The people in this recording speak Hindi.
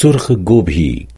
सुर्ख गोभी।